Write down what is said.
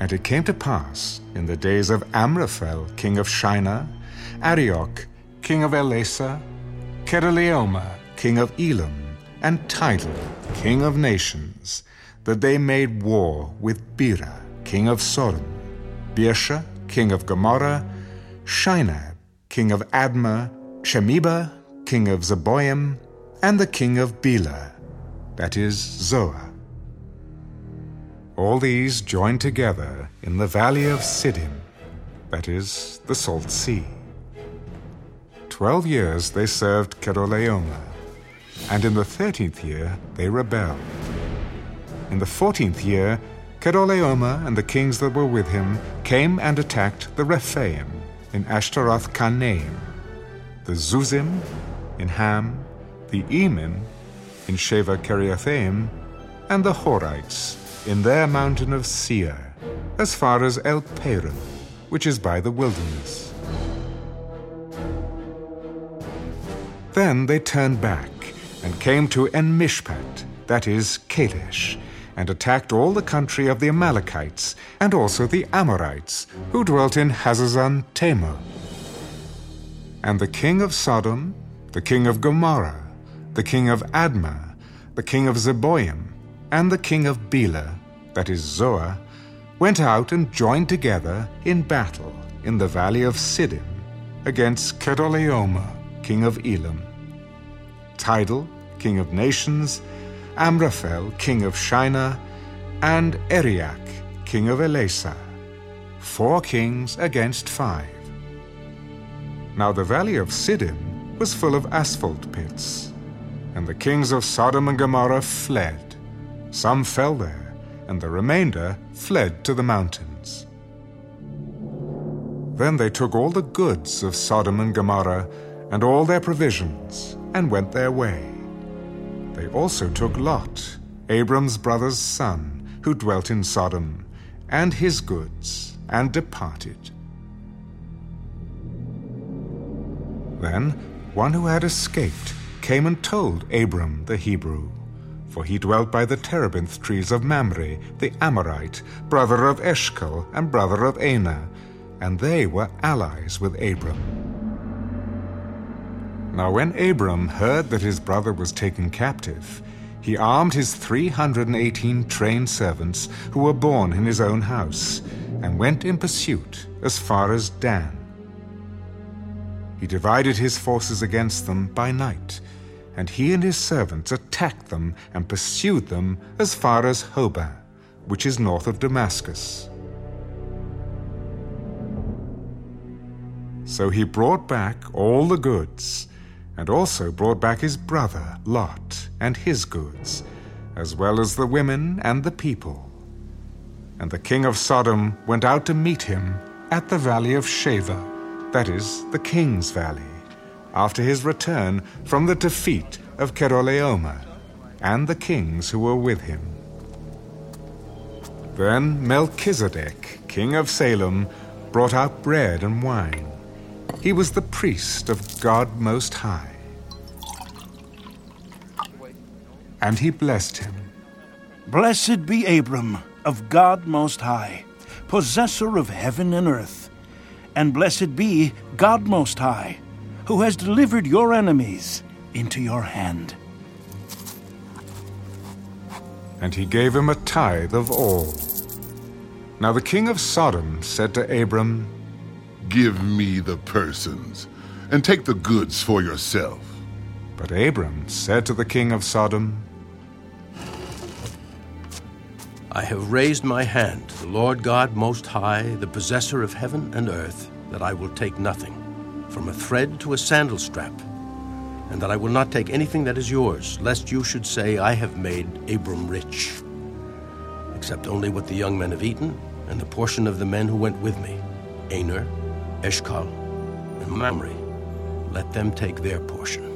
And it came to pass in the days of Amraphel, king of Shinar, Arioch, king of Elasa, Chedorlaomer, king of Elam, and Tidal, king of nations, that they made war with Bera, king of Sodom, Birsha, king of Gomorrah, Shinab, king of Admah, Shemeber, king of Zeboim, and the king of Bela, that is, Zoar. All these joined together in the valley of Siddim, that is, the Salt Sea. Twelve years they served Chedorlaomer, and in the thirteenth year they rebelled. In the fourteenth year, Chedorlaomer and the kings that were with him came and attacked the Rephaim in Ashtaroth Karnaim, the Zuzim in Ham, the Emim in Shaveh Kiriathaim, and the Horites in their mountain of Seir, as far as El Paran, which is by the wilderness. Then they turned back and came to En Mishpat, that is, Kadesh, and attacked all the country of the Amalekites, and also the Amorites, who dwelt in Hazazon Tamar. And the king of Sodom, the king of Gomorrah, the king of Admah, the king of Zeboim, and the king of Bela, that is Zoar, went out and joined together in battle in the valley of Siddim against Chedorlaomer, king of Elam. Tidal, king of nations, Amraphel, king of Shinar, and Arioch, king of Elasa. Four kings against five. Now the valley of Siddim was full of asphalt pits, and the kings of Sodom and Gomorrah fled. Some fell there, and the remainder fled to the mountains. Then they took all the goods of Sodom and Gomorrah and all their provisions, and went their way. They also took Lot, Abram's brother's son, who dwelt in Sodom, and his goods, and departed. Then one who had escaped came and told Abram the Hebrew, for he dwelt by the terebinth trees of Mamre, the Amorite, brother of Eshcol and brother of Aner, and they were allies with Abram. Now, when Abram heard that his brother was taken captive, he armed his 318 trained servants who were born in his own house and went in pursuit as far as Dan. He divided his forces against them by night, and he and his servants attacked them and pursued them as far as Hobah, which is north of Damascus. So he brought back all the goods and also brought back his brother Lot and his goods, as well as the women and the people. And the king of Sodom went out to meet him at the valley of Shaveh, that is, the king's valley, after his return from the defeat of Chedorlaomer, and the kings who were with him. Then Melchizedek, king of Salem, brought out bread and wine. He was the priest of God Most High. And he blessed him. Blessed be Abram of God Most High, possessor of heaven and earth. And blessed be God Most High, who has delivered your enemies into your hand. And he gave him a tithe of all. Now the king of Sodom said to Abram, Give me the persons, and take the goods for yourself. But Abram said to the king of Sodom, I have raised my hand to the Lord God Most High, the possessor of heaven and earth, that I will take nothing, from a thread to a sandal strap, and that I will not take anything that is yours, lest you should say, I have made Abram rich, except only what the young men have eaten, and the portion of the men who went with me, Aner, Eshcol, and Mamre. Let them take their portion.